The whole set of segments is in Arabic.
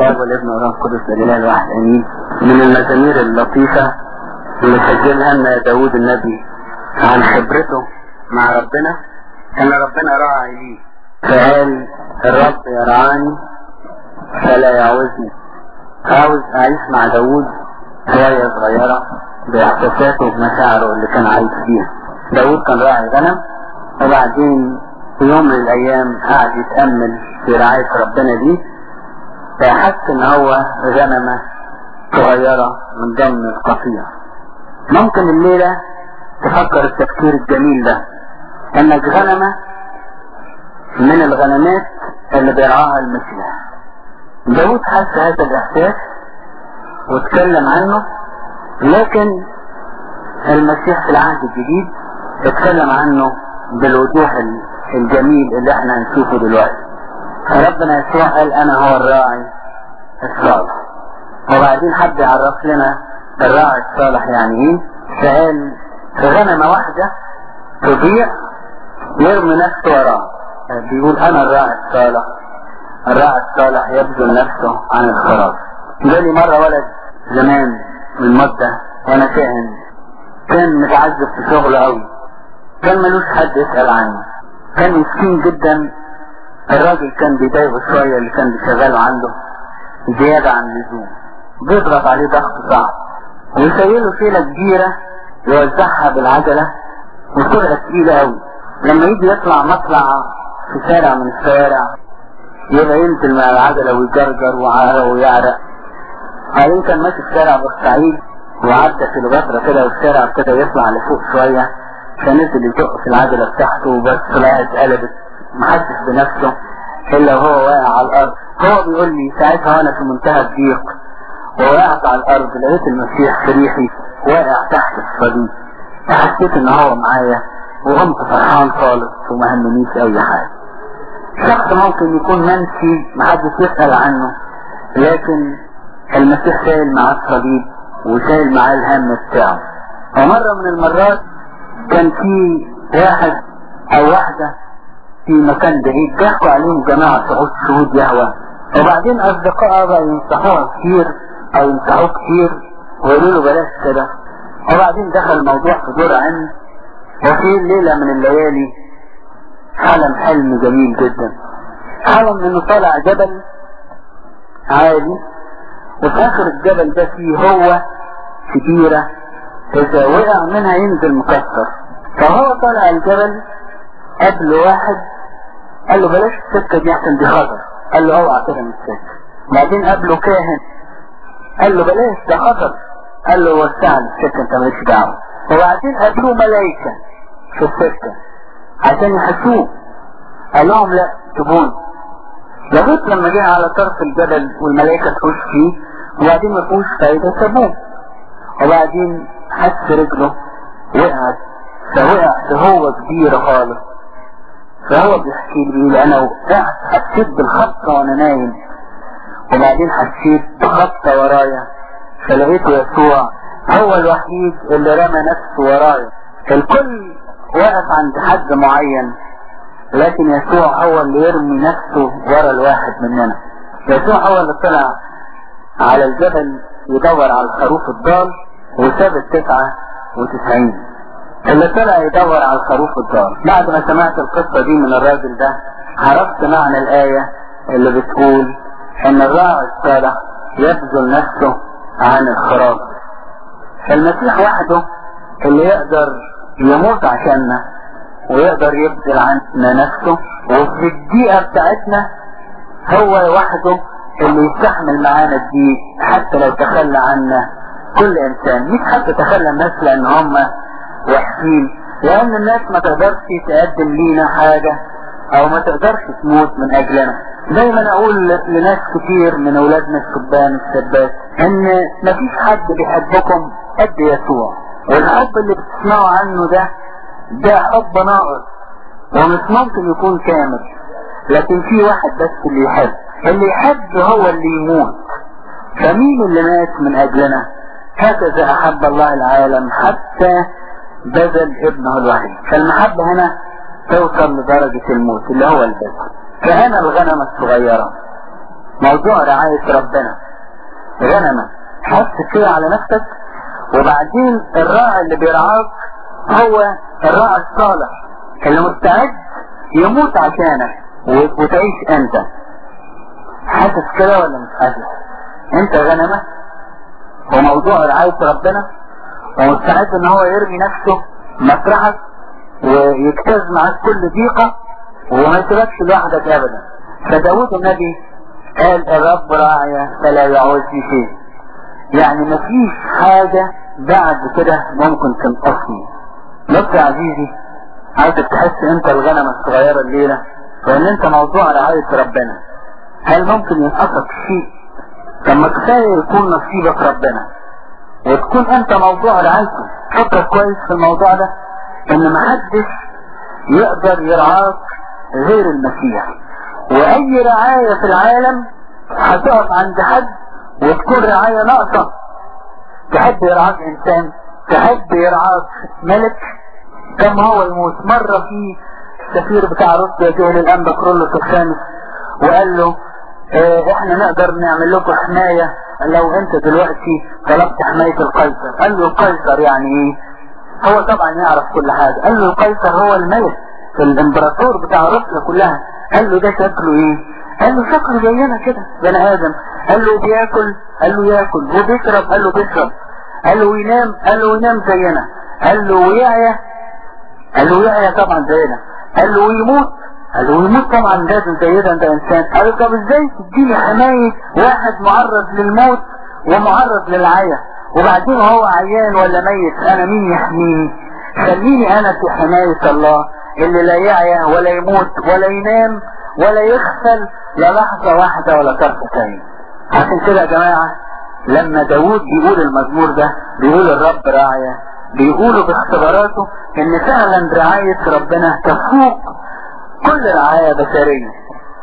الاب والابن والروح القدس امين من المزامير اللطيفه اللي سجلها لنا داوود النبي عن خبرته مع ربنا ان ربنا راعي ليه فقال الرب يرعاني فلا يعوزني عاوز اعيش مع داوود شوية صغيرة باحساساته وبمشاعره اللي كان عايش فيها داوود كان راعي غنم وبعدين في يوم من الأيام قعد يتأمل في رعاية ربنا دي فحس ان هو غنمة صغيرة من ضمن القطيع ممكن الليلة تفكر التفكير الجميل ده انك غنمة من الغنمات اللي بيرعاها المسيح داود حس هذا الإحساس واتكلم عنه لكن المسيح في العهد الجديد اتكلم عنه بالوضوح الجميل اللي إحنا هنشوفه دلوقتي. ربنا يسوع قال أنا هو الراعي الصالح. وبعدين حد يعرف لنا الراعي الصالح يعني إيه؟ فقال غنمة واحدة تضيع يرمي نفسه وراه بيقول أنا الراعي الصالح. الراعي الصالح يبذل نفسه عن الخراج جالي مرة ولد زمان من مدة وأنا كاهن كان متعذب في شغله قوي كان ملوش حد يسأل عنه. كان مسكين جدا. الراجل كان بيضايقه شوية اللي كان بيشغله عنده زيادة عن اللزوم. بيضغط عليه ضغط صعب. ويشيله شيلة كبيرة يوزعها بالعجلة وسرعة تقيلة قوي لما يجي يطلع مطلع في شارع من الشوارع يبقى ينزل مع العجلة ويجرجر ويعرق. بعدين كان ماشي في شارع بورسعيد وعدى في البصرة كده والشارع ابتدى يطلع لفوق شوية فنزل يزق في العجلة بتاعته بس طلعت قلبت. محسس بنفسه إلا وهو واقع على الأرض. هو بيقول لي ساعتها وأنا في منتهى الضيق ووقعت على الأرض لقيت المسيح في ريحي واقع تحت الصليب. حسيت إن هو معايا وقمت فرحان خالص وما همنيش أي حاجة. شخص ممكن يكون منسي محدش يسأل عنه لكن المسيح شايل معاه الصليب وشايل معاه الهم بتاعه. ومرة من المرات كان في واحد أو واحدة في مكان بعيد. ضحكوا عليهم جماعة شهود شهود يهوى. وبعدين اصدقائها بقى ينصحوها كتير أو ينصحوه كتير ويقولوا له بلاش كده. وبعدين دخل الموضوع في دور عين وفي ليلة من الليالي حلم حلم جميل جدا. حلم إنه طالع جبل عالي. وفي آخر الجبل ده فيه هو كبيرة اذا وقع منها ينزل مكسر. فهو طالع الجبل قبل واحد. قال له بلاش السكة دي احسن دي خطر قال له اوعى كده من السكة بعدين قابله كاهن. قال له بلاش ده خطر قال له وسع السكة انت مالكش دعوة. وبعدين قابلوه ملايكة في السكة عشان يحسوه. قال لهم لا سيبوني لغايه لما جه على طرف الجبل والملائكة تخش فيه وبعدين ما فيهوش فايدة سابوه. وبعدين حس رجله وقعت. فوقع هو كبير خالص. فهو بيحكي لي بيقول أنا وقعت حسيت بالخبطة وأنا نايم. وبعدين حسيت بخبطة ورايا. فلقيته يسوع هو الوحيد اللي رمى نفسه ورايا. الكل واقف عند حد معين لكن يسوع هو اللي يرمي نفسه ورا الواحد مننا. يسوع هو اللي طلع على الجبل يدور على الخروف الضال وساب التسعة وتسعين. اللي طلع يدور على الخروف الضال بعد ما سمعت القصة دي من الراجل ده عرفت معنى الآية اللي بتقول إن الراعي الصالح يبذل نفسه عن الخراف. فالمسيح وحده اللي يقدر يموت عشاننا ويقدر يبذل عنا نفسه وفي الدقيقة بتاعتنا هو وحده اللي يستحمل معانا الضيق حتى لو تخلى عنا كل إنسان. مش حتى تخلى الناس لأن هم وحشين لأن الناس ما تقدرش تقدم لينا حاجة أو ما تقدرش تموت من أجلنا. دايما أقول لناس كتير من أولادنا الشبان الشابات إن مفيش حد بيحبكم قد يسوع. والحب اللي بتسمعوا عنه ده ده حب ناقص. ومش ممكن يكون كامل. لكن في واحد بس اللي يحب. اللي يحب هو اللي يموت. فمين اللي مات من أجلنا؟ هكذا أحب الله العالم. حتى بذل ابنه الوحيد. فالمحبة هنا توصل لدرجة الموت اللي هو البذل فانا الغنمة الصغيرة. موضوع رعاية ربنا. غنمة. حس كده على نفسك وبعدين الراعي اللي بيرعاك هو الراعي الصالح اللي مستعد يموت عشانك وتعيش انت. حاسس كده ولا مش حاسس؟ انت غنمة؟ وموضوع رعاية ربنا ومستعد إن هو يرمي نفسه مطرحك ويجتاز معاك كل ضيقة وما يسيبكش لوحدك ابدا. فداود النبي قال الرب راعي فلا يعوز في شيء. يعني مفيش حاجة بعد كده ممكن تنقصني. بص يا عزيزي عايزك تحس أنت الغنمة الصغيرة الليلة وإن أنت موضوع رعاية ربنا. هل ممكن ينقصك شيء؟ طب ما كفاية يكون نصيبك ربنا. وتكون أنت موضوع رعايته فكر كويس في الموضوع ده إن محدش يقدر يرعاك غير المسيح. وأي رعاية في العالم هتقف عند حد وتكون رعاية ناقصة. تحب يرعاك إنسان تحب يرعاك ملك. كما هو يموت مرة في السفير بتاع روسيا جه للانبا كرولوس الخامس وقال له آه إحنا نقدر نعمل لكم حماية لو انت دلوقتي طلبت حماية القيصر قال له القيصر يعني إيه هو طبعا يعرف كل حاجة قال له القيصر هو الملك الامبراطور بتاع روسيا كلها قال له ده شكله إيه قال له شكله زينا كده بني آدم قال له بياكل قال له ياكل وبيشرب قال له بيشرب قال له ينام قال له ينام زينا قال له ويعيا قال له يعيا طبعا زينا قال له ويموت قال ويموت طبعا لازم زينا ده انسان قال له طب إزاي تديني حماية واحد معرض للموت ومعرض للعيا؟ وبعدين هو عيان ولا ميت؟ أنا مين يحميني خليني أنا في حماية الله اللي لا يعيا ولا يموت ولا ينام ولا يغفل لا لحظة واحدة ولا طرفة عين عشان كده يا جماعة لما داود بيقول المزمور ده بيقول الرب راعية بيقولوا باختباراته إن فعلا رعاية ربنا تفوق كل رعاية بشرية.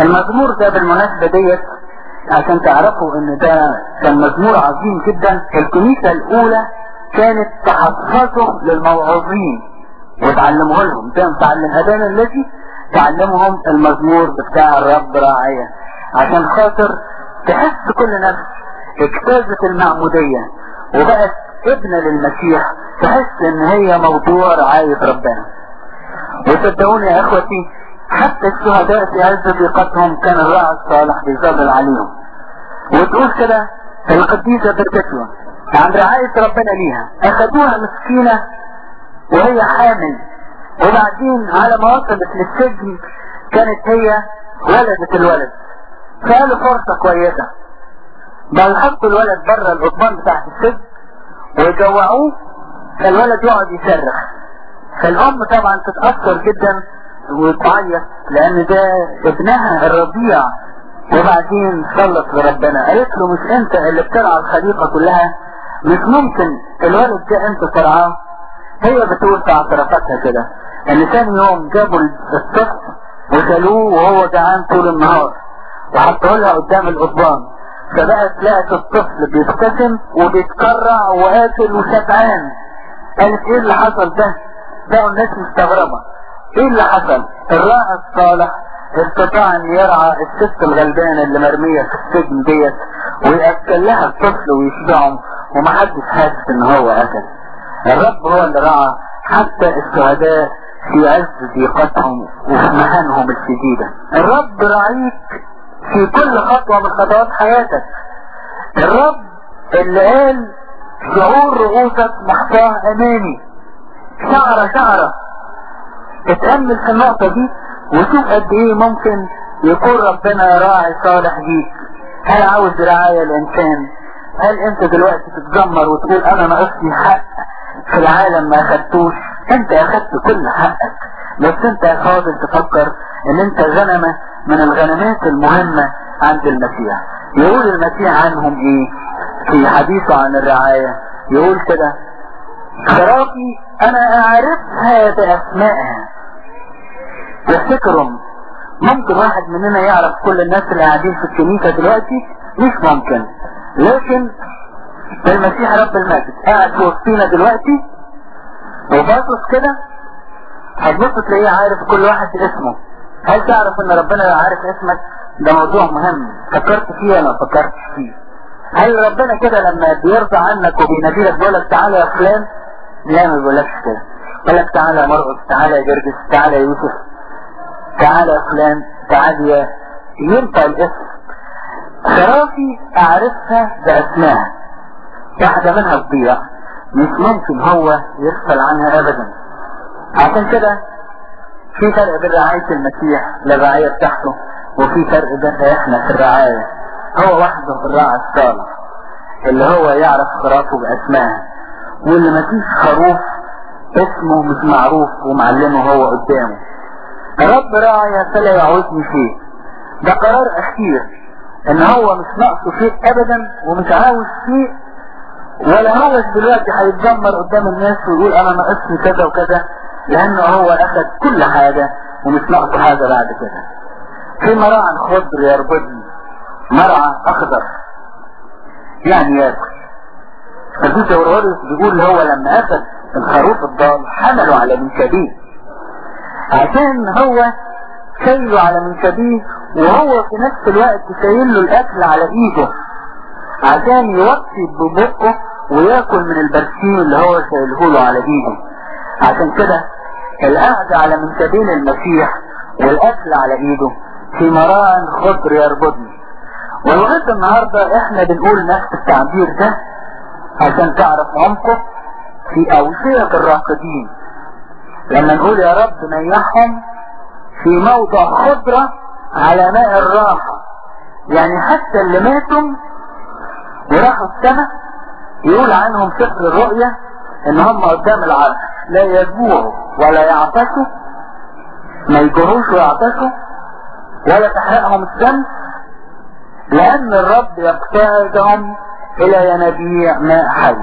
المزمور ده بالمناسبة ديت عشان تعرفوا إن ده كان مزمور عظيم جدا. الكنيسة الأولى كانت تحفظه للموعظين وتعلمه لهم. ما تعلم ابانا الذي تعلمهم المزمور بتاع الرب راعية عشان خاطر تحس كل نفس اجتازت المعمودية وبقت ابنة للمسيح. تحس إن هي موضوع رعاية ربنا. وصدقوني يا إخوتي حتى الشهداء في عز ضيقتهم كان الراعي الصالح بيظلل عليهم وتقول كده القديسة بركتها عن رعاية ربنا ليها. اخدوها مسكينة وهي حامل. وبعدين على ما وصلت للسجن كانت هي ولدت الولد. فقالوا فرصة كويسة. بل حطوا الولد بره القضبان بتاعت السجن ويجوعوه فالولد يقعد يصرخ. فالأم طبعا تتأثر جدا وتعيط لأن ده ابنها الرضيع وبعدين صلت لربنا. قالت له مش انت اللي بترعى الخليقة كلها؟ مش ممكن الولد ده انت ترعاه هي بتقول في اعترافاتها كده. ان ثاني يوم جابوا الطفل وشالوه وهو جعان طول النهار. وحطوه لها قدام القضبان فبقت لقت الطفل بيبتسم وبيتكرع واكل وشبعان قالت إيه اللي حصل ده؟ بقوا الناس مستغربة. إيه اللي حصل الراعي الصالح استطاع أن يرعى الست الغلبانة اللي مرمية في السجن ديت ويأكل لها الطفل ويشبعهم ومحدش حاسس إن هو أكل. الرب هو اللي رعى حتى الشهداء في عز ضيقتهم وفي مهانهم الشديدة. الرب راعيك في كل خطوة من خطوات حياتك. الرب اللي قال شعور رؤوسك محفاه أمامي. شعرة شعرة. اتأمل في النقطة دي وشوف قد إيه ممكن يكون ربنا راعي صالح ليك. هل عاوز رعاية الإنسان؟ هل أنت دلوقتي تتذمر وتقول أنا ناقصني حق في العالم ما أخدتوش؟ أنت أخدت كل حقك. بس أنت فاضل تفكر إن أنت غنمة من الغنمات المهمة عند المسيح. يقول المسيح عنهم إيه؟ في حديثه عن الرعاية. يقول كده خرافي أنا أعرفها بأسمائها. تفتكرهم ممكن واحد مننا يعرف كل الناس اللي قاعدين في الكنيسة دلوقتي؟ مش ممكن. لكن المسيح رب المجد قاعد في وسطينا دلوقتي وباصص كده هتبص تلاقيه عارف كل واحد اسمه. هل تعرف إن ربنا عارف اسمك؟ ده موضوع مهم. فكرت فيه ولا ما فكرتش فيه؟ هل ربنا كده لما بيرضى عنك وبيناديلك بيقول لك تعالى يا فلان؟ لا ما بيقولكش كده. يقول لك تعالى يا مرقس تعالى يا جرجس تعالى يا يوسف. تعالى يا فلان تعالى يا ينطق الاسم. خرافي أعرفها باسمائها واحدة منها تضيع مش ممكن هو يغفل عنها ابدا. عشان كده في فرق بين رعاية المسيح للرعاية بتاعته وفي فرق بيننا إحنا في الرعاية. هو وحده الراعي الصالح اللي هو يعرف خرافه باسمائها واللي مفيش خروف اسمه مش معروف ومعلمه هو قدامه. الرب راعي فلا يعوزني شيء ده قرار أخير. إن هو مش ناقصه شيء ابدا ومش عاوز شيء ولا هو دلوقتي هيتذمر قدام الناس ويقول أنا ناقصني كذا وكذا لأنه هو أخذ كل حاجة ومش ناقصه حاجة بعد كده. في مرعى خضر يربطني مرعى أخضر. يعني ياكل فالبيت اوروريس بيقول هو لما أخذ الخروف الضال حمله على منكبيه. عشان هو شايله على منكبيه وهو في نفس الوقت شايل له الأكل على إيده. عشان يوطي ببقه وياكل من البرسيم اللي هو شايله له على إيده. عشان كده القعدة على منكبين المسيح والأكل على إيده في مراء خضر يربطني. ولغاية النهارده إحنا بنقول نفس التعبير ده عشان تعرف عمقه في اوشية الراقدين. لما نقول يا رب نيحهم في موضع خضرة على ماء الراحة. يعني حتى اللي ماتوا وراحوا السماء يقول عنهم سفر الرؤيا إن هم قدام العرش. لا يجوعوا ولا يعطشوا ما يجوعوش ويعطشوا ولا تحرقهم الشمس لأن الرب يقتادهم إلى ينابيع ماء حي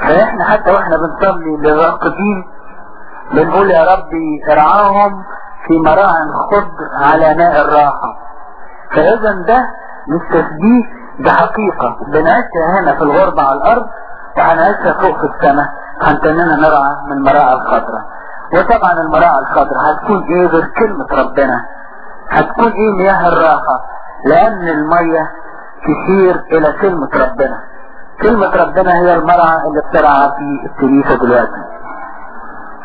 فإحنا حتى وإحنا بنصلي للراقدين بنقول يا ربي ارعاهم في مراع خضر على ماء الراحة. فإذا ده مش تشبيه ده حقيقة. هنا في الغربة على الأرض وهنعيشها فوق في السماء. هنتننا نرعى من المراعي الخضراء وطبعا المراعي الخضراء هتكون إيه غير كلمة ربنا؟ هتكون إيه مياه الراحة؟ لأن المية تشير إلى كلمة ربنا. كلمة ربنا هي المرعى اللي بترعى في الكنيسة دلوقتي.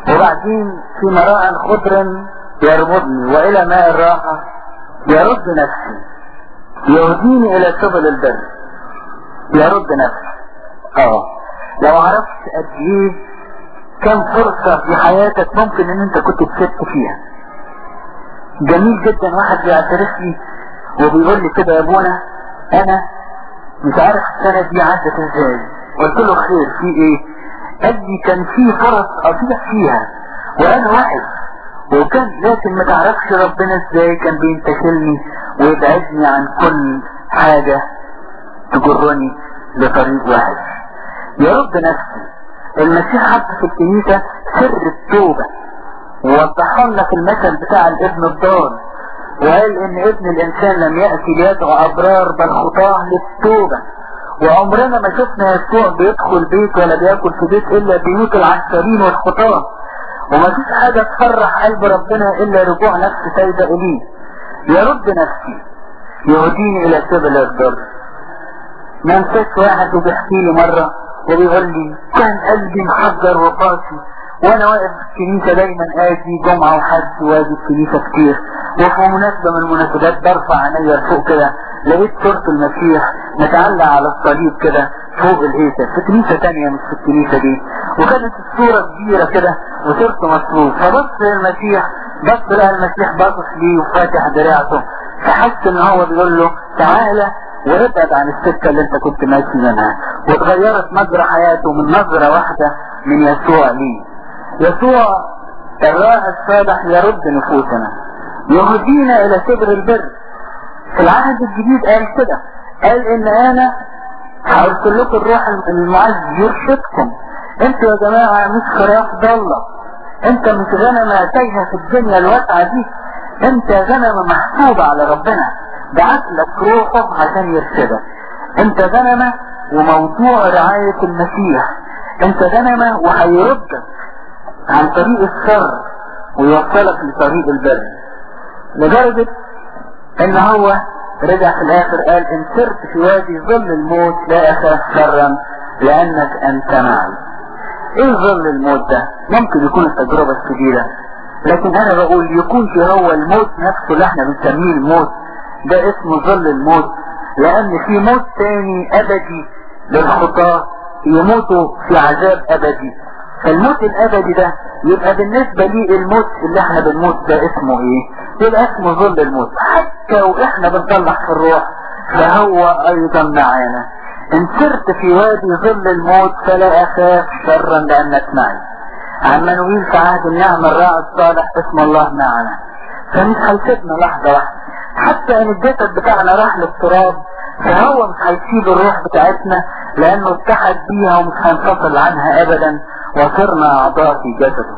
وبعدين في مراء خضر يرمضني وإلى ماء الراحة يرد نفسي. يهديني إلى سبل البر. يرد نفسي. آه. لو عرفت قد إيه كم فرصة في حياتك ممكن إن أنت كنت تسبت فيها. جميل جدا واحد بيعترف لي وبيقول لي كده يا أبونا أنا مش عارف السنة دي عدت إزاي. قلت له خير في إيه؟ قال لي كان في فرص اضيع فيها. وأنا واحد وكان لكن ما تعرفش ربنا إزاي كان بينتشلني ويبعدني عن كل حاجة تجرني لطريق واحد. يرد نفسي المسيح حط في الكنيسة سر التوبة. ووضح لنا في المثل بتاع الابن الضال. وقال إن ابن الإنسان لم يأتي ليدعو أبرار بل خطاه للتوبة. وعمرنا ما شفنا يسوع بيدخل بيت ولا بياكل في بيت إلا بيوت العسكرين والخطاة. وما فيش حاجة تفرح قلب ربنا إلا رجوع نفس سيدة إليه. يرد نفسي يهديني إلى سبل الضر. ما انساش واحد وبيحكي لي مرة وبيقول لي كان قلبي محجر وقاسي وأنا واقف في الكنيسة دايما أجي جمعة وحد واجي الكنيسة كتير. وفي مناسبة من المناسبات برفع عينيا لفوق كده. لقيت صورة المسيح متعلق على الصليب كده فوق الهيكل في كنيسة تانية مش في الكنيسة دي. وكانت الصورة كبيرة كده وصورته مصروف. فبص للمسيح بص لقى المسيح باصص ليه وفاتح دراعته. فحس إن هو بيقول له تعالى وابعد عن السكة اللي أنت كنت ماشي منها. واتغيرت مجرى حياته من نظرة واحدة من يسوع ليه. يسوع الراعي الصالح يرد نفوسنا. يهدينا إلى سبر البر. في العهد الجديد قال كده. قال إن أنا هرسل لكم الروح المعز يرشدكم. أنتوا يا جماعة مش خراف ضالة أنت مش غنمة تايهة في الدنيا الواسعة دي. أنت غنمة محسوبة على ربنا. بعت لك روحه عشان يرشدك. أنت غنمة وموضوع رعاية المسيح. أنت غنمة وهيردك عن طريق الشر ويوصلك لطريق البر. لدرجة إن هو رجع في الآخر قال إن سرت في وادي ظل الموت لا أخاف شرا لأنك أنت معي. إيه ظل الموت ده؟ ممكن يكون التجربة الشديدة. لكن أنا بقول يكون في هو الموت نفسه اللي إحنا بنسميه الموت. ده اسمه ظل الموت. لأن في موت تاني أبدي للخطاة يموتوا في عذاب أبدي. فالموت الأبدي ده يبقى بالنسبة لي الموت اللي إحنا بنموت ده اسمه إيه؟ يبقى اسمه ظل الموت. حتى وإحنا بنطلع في الروح فهو أيضا معانا. إن سرت في وادي ظل الموت فلا أخاف شرا لانك معي عما نقول في عهد النعمة الراعي الصالح اسم الله معنا. فمش هيسيبنا لحظة واحدة. حتى إن الجسد بتاعنا راح للتراب فهو مش هيسيب الروح بتاعتنا لأنه اتحد بيها ومش هينفصل عنها ابدا. وصرنا اعضاء في جسده.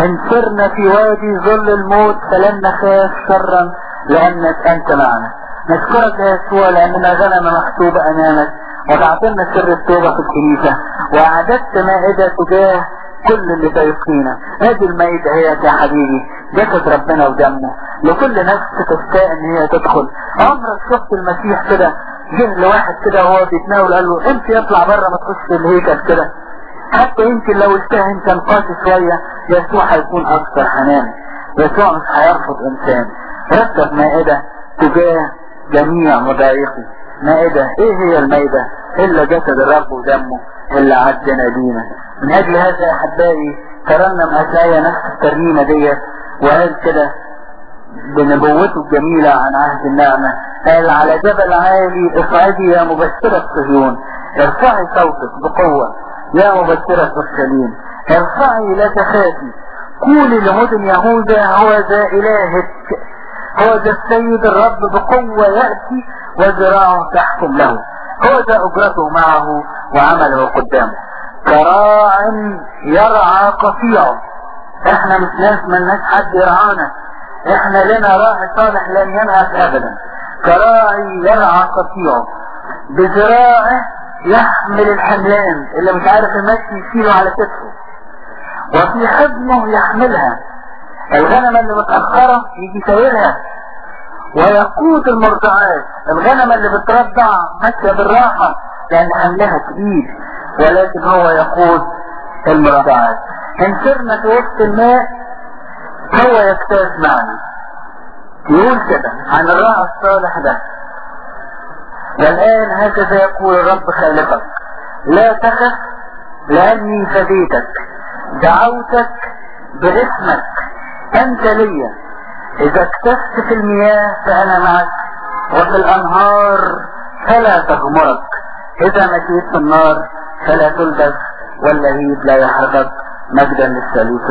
ان سرنا في وادي ظل الموت فلن نخاف شرا لأنك أنت معنا. نشكرك يا يسوع لأننا غنم مكتوبة أمامك. وتعطينا سر التوبة في الكنيسة. وأعددت مائدة تجاه كل اللي ضايقينا هذه المائدة هي يا حبيبي. جسد ربنا ودمه. لكل نفس تستاء إن هي تدخل. عمرك شفت المسيح كده جه لواحد كده وهو بيتناول قال له أنت يطلع بره ما تخش الهيكل كده. حتى يمكن لو اشتهى كان قاسي شوية يسوع هيكون أكثر حنان. يسوع مش هيرفض إنسان. رتب مائدة تجاه جميع مضايقي مائدة إيه هي المائدة؟ إلا جسد الرب ودمه اللي عدنا بينا من أجل هذا يا أحبائي ترنم اشعيا نفس الترنيمة ديت وقال كده بنبوته الجميلة عن عهد النعمة. قال على جبل عالي اصعدي يا مبشرة صهيون ارفعي صوتك بقوة. يا مبشرة اورشليم ارفعي لا تخافي قولي لمدن يهوذا هو ذا إلهك. هو ذا السيد الرب بقوة يأتي وذراعه تحكم له. هو ذا اجرته معه وعمله قدامه. كراع يرعى قطيعه إحنا مش ناس ملناش حد يرعانا. إحنا لنا راعي صالح لن ينهك ابدا. كراعي يرعى قطيعه بذراعه يحمل الحملان اللي مش عارف المشي يشيله على كتفه. وفي حضنه يحملها. الغنم اللي متأخرة يجي شايلها ويقود المرضعات. الغنم اللي بترضع ماشية بالراحة لأن حملها تقيل. ولكن هو يقود المرضعات. إن سرنا في وسط الماء هو يجتاز معنا. يقول كده عن الراعي الصالح ده. والآن هكذا يقول الرب خالقك لا تخف لأني فديتك. دعوتك باسمك. أنت لي. إذا اكتفت في المياه فأنا معك. وفي الأنهار فلا تغمرك. إذا مشيت في النار فلا تلبس واللهيب لا يحرقك. مجدا للثالوث